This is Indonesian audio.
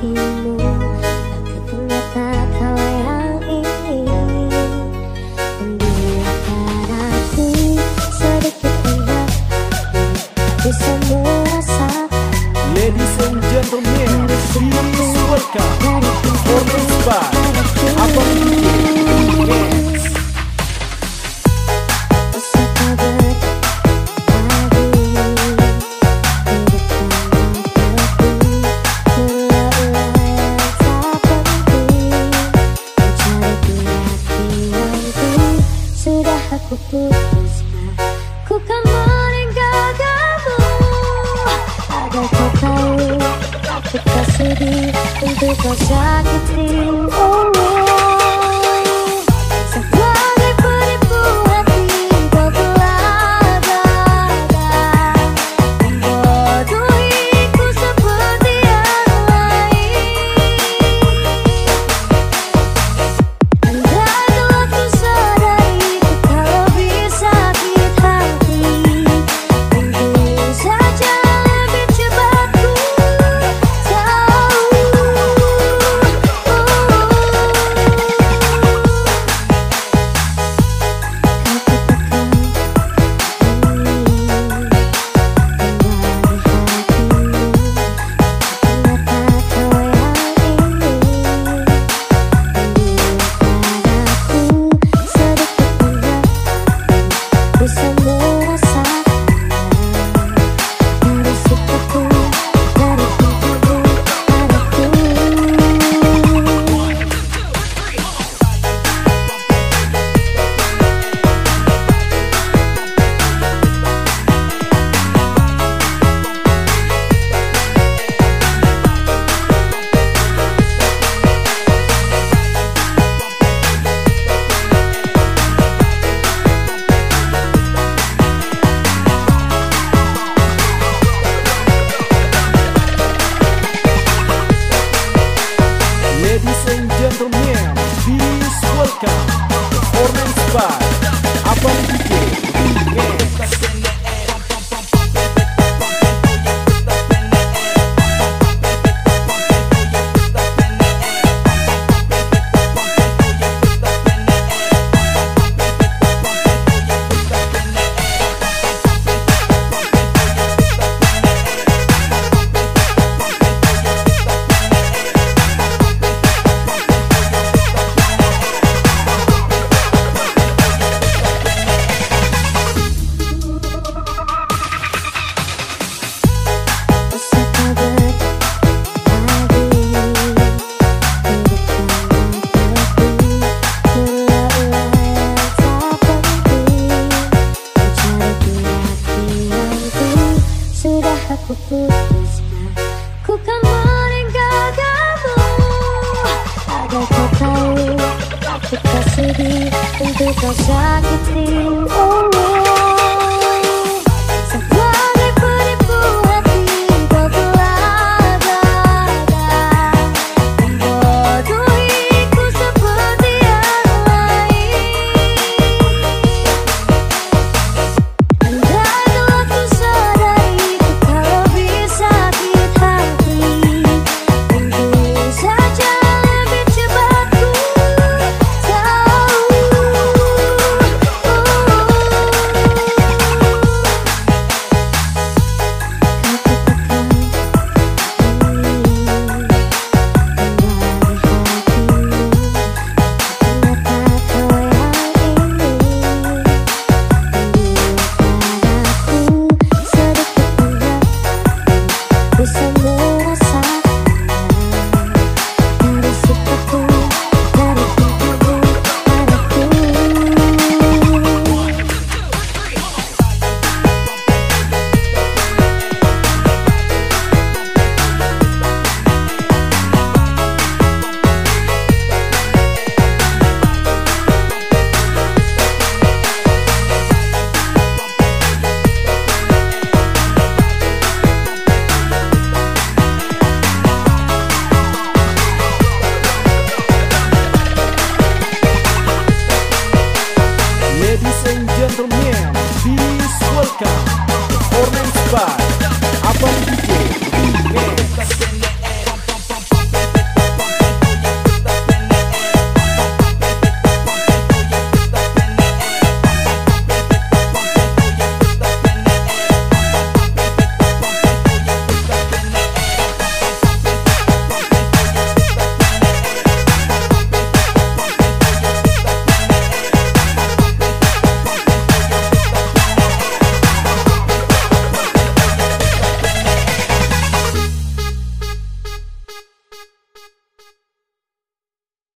kakimu Tapi ternyata kau yang ini Membiarkan aku sedikit Bisa merasa Ladies and gentlemen, please welcome because it is, because I can see. Podcast, performance by Hindi ka sakitin, oh Mr. Miam, please welcome